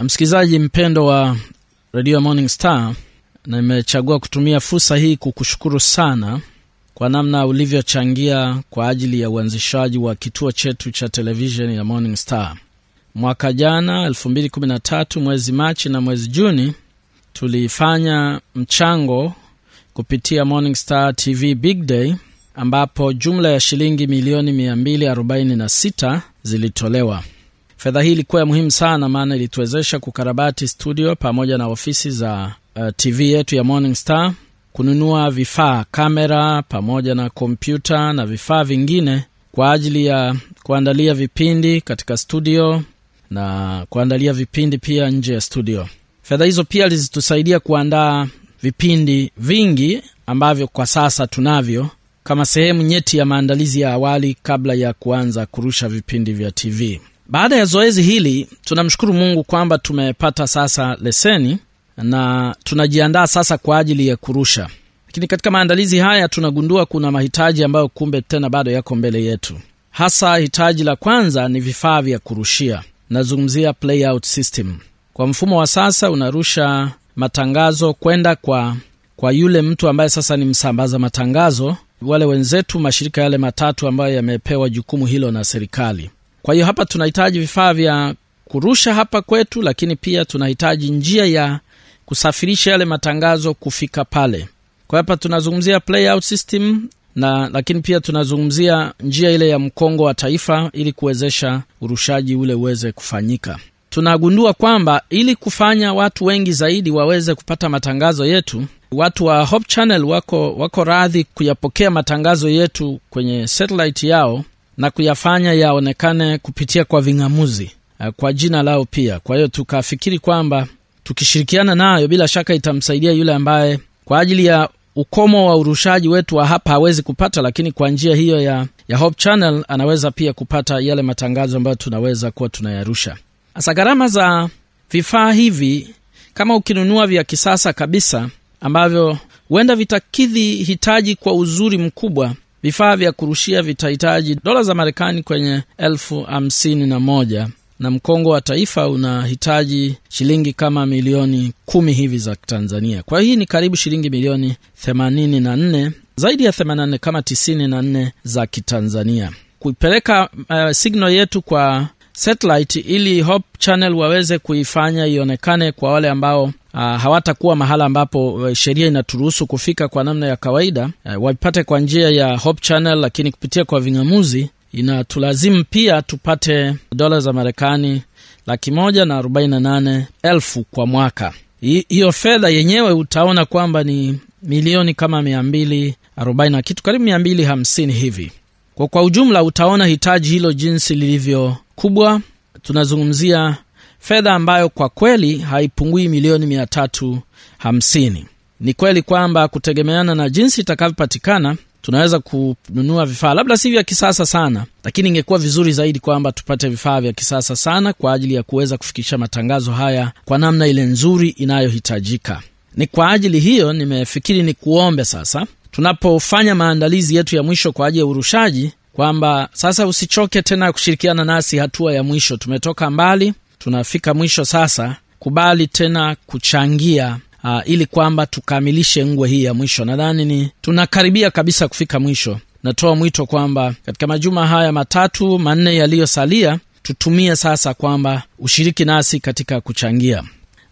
msikilizaji mpendo wa redio morning star nimechagua kutumia fursa hii kukushukuru sana kwa namna ulivyochangia kwa ajili ya uanzishaji wa kituo chetu cha televisheni ya morning star. Mwaka jana 213 mwezi machi na mwezi juni tulifanya mchango kupitia morning star tv big day ambapo jumla ya shilingi milioni 246 zilitolewa fedha hii ilikuwa ya muhimu sana maana ilituwezesha kukarabati studio pamoja na ofisi za uh, tv yetu ya morning star kununua vifaa kamera pamoja na kompyuta na vifaa vingine kwa ajili ya kuandalia vipindi katika studio na kuandalia vipindi pia nje ya studio. Fedha hizo pia lizitusaidia kuandaa vipindi vingi ambavyo kwa sasa tunavyo kama sehemu nyeti ya maandalizi ya awali kabla ya kuanza kurusha vipindi vya tv baada ya zoezi hili tunamshukuru mungu kwamba tumepata sasa leseni na tunajiandaa sasa kwa ajili ya kurusha. Lakini katika maandalizi haya tunagundua kuna mahitaji ambayo kumbe tena bado yako mbele yetu. Hasa hitaji la kwanza ni vifaa vya kurushia. Nazungumzia playout system. Kwa mfumo wa sasa unarusha matangazo kwenda kwa kwa yule mtu ambaye sasa ni msambaza matangazo. Wale wenzetu mashirika yale matatu ambayo yamepewa jukumu hilo na serikali kwa hiyo hapa tunahitaji vifaa vya kurusha hapa kwetu lakini pia tunahitaji njia ya kusafirisha yale matangazo kufika pale. Kwa hapa tunazungumzia playout system na lakini pia tunazungumzia njia ile ya mkongo wa taifa ili kuwezesha urushaji ule uweze kufanyika. Tunagundua kwamba ili kufanya watu wengi zaidi waweze kupata matangazo yetu watu wa Hope Channel wako, wako radhi kuyapokea matangazo yetu kwenye satellite yao na kuyafanya yaonekane kupitia kwa ving'amuzi kwa jina lao pia. Kwa hiyo tukafikiri kwamba tukishirikiana nayo bila shaka itamsaidia yule ambaye kwa ajili ya ukomo wa urushaji wetu wa hapa hawezi kupata lakini kwa njia hiyo ya, ya Hope Channel anaweza pia kupata yale matangazo ambayo tunaweza kuwa tunayarusha. Hasa gharama za vifaa hivi kama ukinunua vya kisasa kabisa ambavyo huenda vitakidhi hitaji kwa uzuri mkubwa vifaa vya kurushia vitahitaji dola za marekani kwenye elfu hamsini na moja. Na mkongo wa taifa unahitaji shilingi kama milioni kumi hivi za tanzania. Kwa hii ni karibu shilingi milioni themanini na nne zaidi ya themanini kama tisini na nne za kitanzania. Kuipeleka uh, signal yetu kwa satellite ili Hope Channel waweze kuifanya ionekane kwa wale ambao uh, hawatakuwa mahala ambapo uh, sheria inaturuhusu kufika kwa namna ya kawaida uh, wapate kwa njia ya Hope Channel, lakini kupitia kwa ving'amuzi inatulazimu pia tupate dola za Marekani laki moja na arobaini na nane elfu kwa mwaka. Hiyo fedha yenyewe utaona kwamba ni milioni kama mia mbili arobaini na kitu karibu mia mbili hamsini hivi. Kwa, kwa ujumla utaona hitaji hilo jinsi lilivyo kubwa. Tunazungumzia fedha ambayo kwa kweli haipungui milioni mia tatu hamsini. Ni kweli kwamba kutegemeana na jinsi itakavyopatikana tunaweza kununua vifaa labda si vya kisasa sana lakini ingekuwa vizuri zaidi kwamba tupate vifaa vya kisasa sana kwa ajili ya kuweza kufikisha matangazo haya kwa namna ile nzuri inayohitajika. Ni kwa ajili hiyo nimefikiri ni kuombe sasa tunapofanya maandalizi yetu ya mwisho kwa ajili ya urushaji kwamba sasa usichoke tena kushirikiana nasi hatua ya mwisho. Tumetoka mbali, tunafika mwisho sasa. Kubali tena kuchangia aa, ili kwamba tukamilishe ngwe hii ya mwisho. Nadhani ni tunakaribia kabisa kufika mwisho. Natoa mwito kwamba katika majuma haya matatu manne yaliyosalia tutumie sasa kwamba ushiriki nasi katika kuchangia.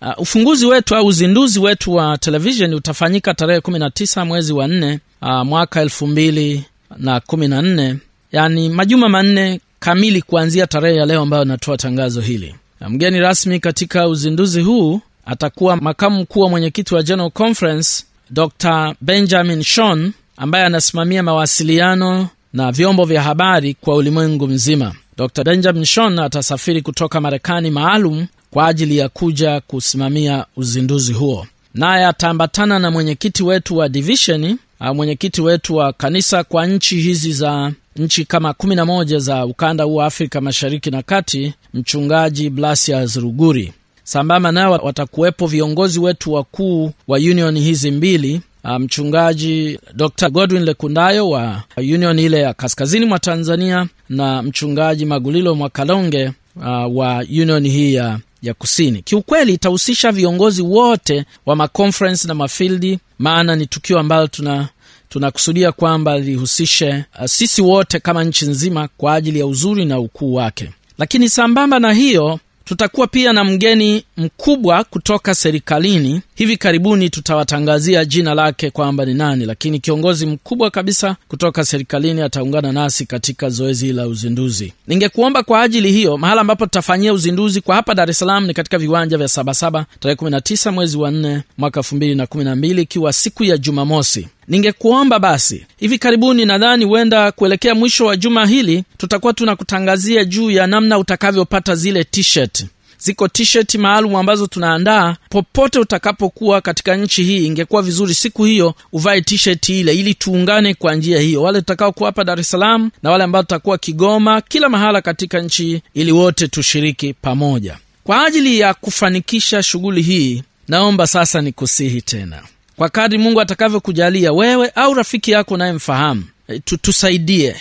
Uh, ufunguzi wetu au uzinduzi wetu wa televisheni utafanyika tarehe 19 mwezi wa 4 uh, mwaka 2014 yani majuma manne kamili kuanzia tarehe ya leo ambayo anatoa tangazo hili. Na mgeni rasmi katika uzinduzi huu atakuwa makamu mkuu wa mwenyekiti wa general conference dr benjamin shon ambaye anasimamia mawasiliano na vyombo vya habari kwa ulimwengu mzima. Dr benjamin shon atasafiri kutoka marekani maalum kwa ajili ya kuja kusimamia uzinduzi huo. Naye ataambatana na mwenyekiti wetu wa divisheni mwenyekiti wetu wa kanisa kwa nchi hizi za nchi kama kumi na moja za ukanda huu wa afrika mashariki na kati mchungaji blasias ruguri sambamba nayo watakuwepo viongozi wetu wakuu wa union hizi mbili mchungaji dr godwin lekundayo wa union ile ya kaskazini mwa tanzania na mchungaji magulilo mwakalonge uh, wa union hii ya, ya kusini. Kiukweli itahusisha viongozi wote wa maconference na mafildi maana ni tukio ambalo tuna tunakusudia kwamba lihusishe uh, sisi wote kama nchi nzima kwa ajili ya uzuri na ukuu wake. Lakini sambamba na hiyo tutakuwa pia na mgeni mkubwa kutoka serikalini hivi karibuni tutawatangazia jina lake kwamba ni nani lakini kiongozi mkubwa kabisa kutoka serikalini ataungana nasi katika zoezi la uzinduzi. Ningekuomba kwa ajili hiyo mahala ambapo tutafanyia uzinduzi kwa hapa dar es salaam ni katika viwanja vya sabasaba tarehe 19 mwezi wa 4 mwaka 212 ikiwa siku ya jumamosi. Ningekuomba basi hivi karibuni nadhani huenda kuelekea mwisho wa juma hili tutakuwa tunakutangazia juu ya namna utakavyopata zile t-shirt ziko t-shirt maalum ambazo tunaandaa. Popote utakapokuwa katika nchi hii ingekuwa vizuri siku hiyo uvae t-shirt ile ili tuungane kwa njia hiyo. Wale tutakaokuwa hapa dar es salaam na wale ambao tutakuwa kigoma kila mahala katika nchi ili wote tushiriki pamoja. Kwa ajili ya kufanikisha shughuli hii naomba sasa nikusihi tena. Kwa kadri mungu atakavyokujalia wewe au rafiki yako unayemfahamu e, tu, tusaidie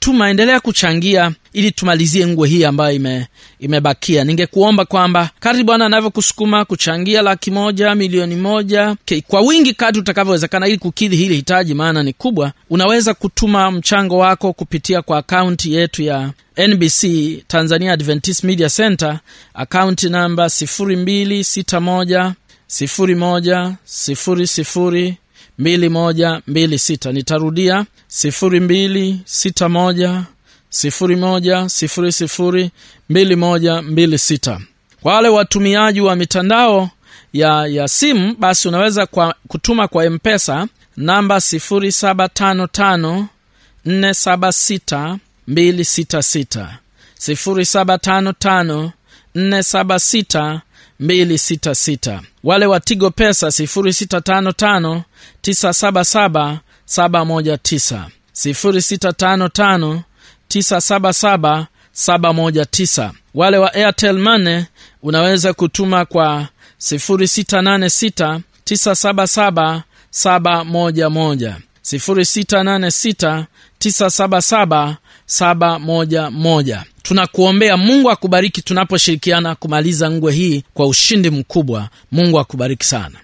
tuma endelea kuchangia ili tumalizie ngwe hii ambayo ime, imebakia. Ningekuomba kwamba kadri bwana anavyokusukuma kuchangia laki moja milioni moja ke, kwa wingi kadri utakavyowezekana ili kukidhi hili hitaji maana ni kubwa unaweza kutuma mchango wako kupitia kwa akaunti yetu ya nbc tanzania adventist media center akaunti namba 261 sifuri moja 2126 nitarudia 261 2126 kwa wale watumiaji wa mitandao ya ya simu basi unaweza kwa, kutuma kwa mpesa namba 755 476 266 755 266 wale wa tigo pesa 0655 977 719 0655 977 719 wale wa airtel mane unaweza kutuma kwa 0686 977 711 0686 977 711 tunakuombea mungu akubariki tunaposhirikiana kumaliza ngwe hii kwa ushindi mkubwa. Mungu akubariki sana